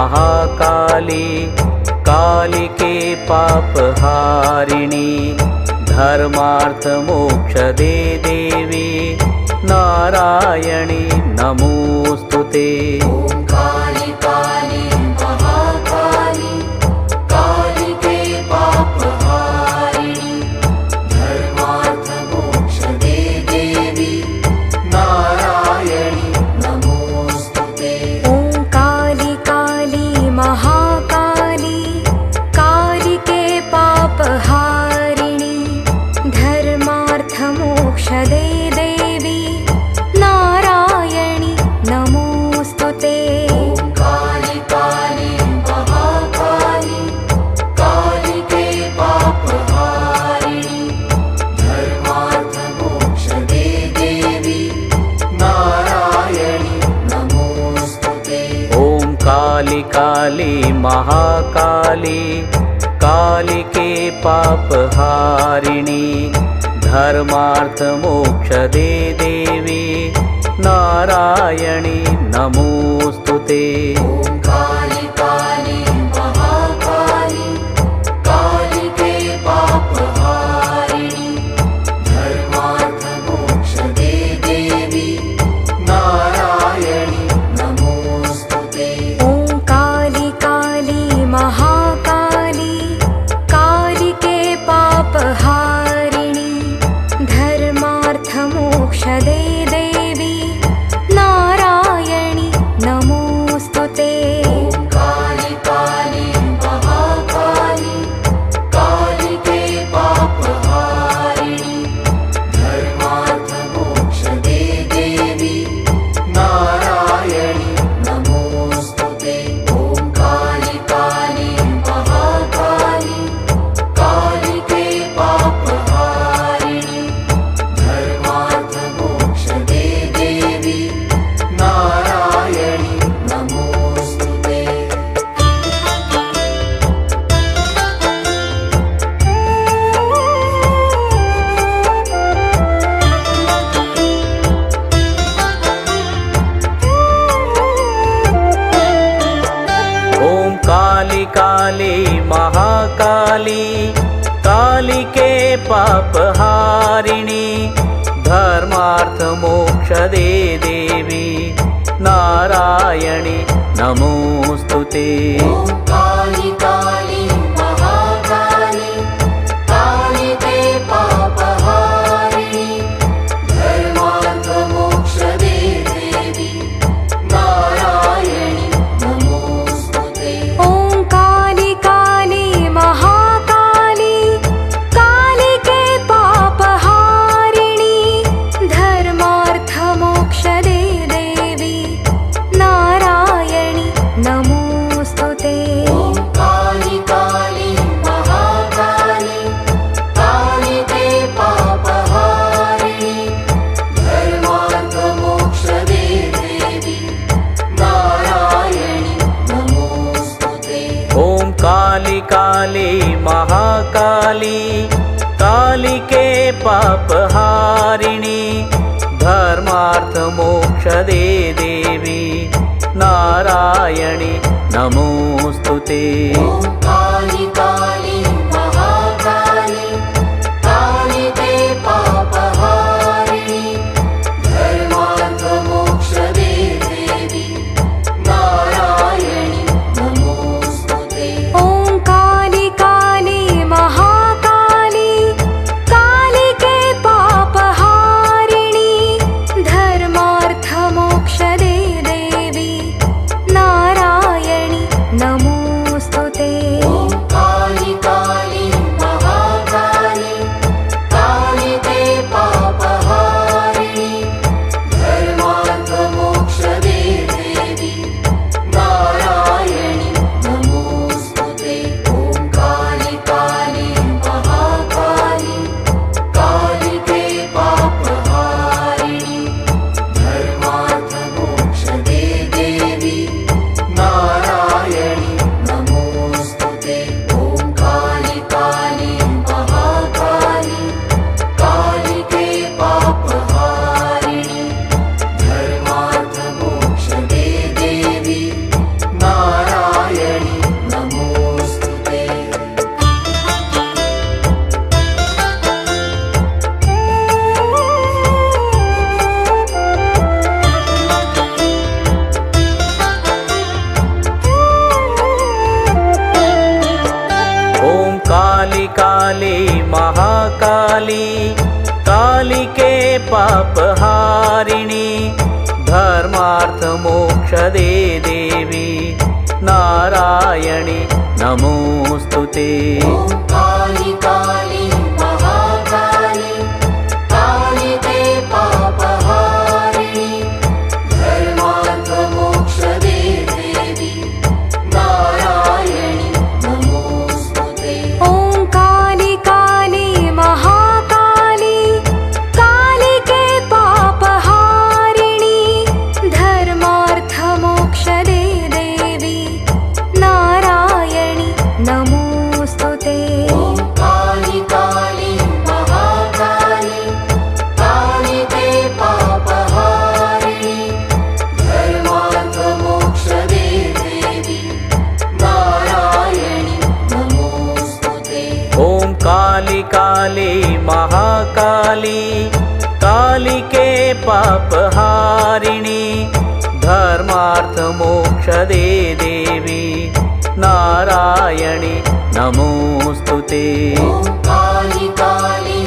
महाकाली कालिके पापहारिणि धर्मार्थमोक्षदे देवी नारायणी नमोऽस्तु ते। कालिके पापहारिणि धर्मार्थमोक्षदे देवी नारायणि नमोऽस्तु ते काली काली महाकाली कालिके पापहारिणि धर्मार्थमोक्षदे देवी नारायणी नमोऽस्तु ते। काली काली महाकाली कालिके पापहारिणि धर्मार्थमोक्षदे देवी नारायणि नमोऽस्तु ते। पापहारिणि धर्मार्थमोक्षदे देवी नारायणि नमोऽस्तु ते। के पापहारिणि धर्मार्थमोक्षदे देवी नारायणि नमोऽस्तु ते। काली काली।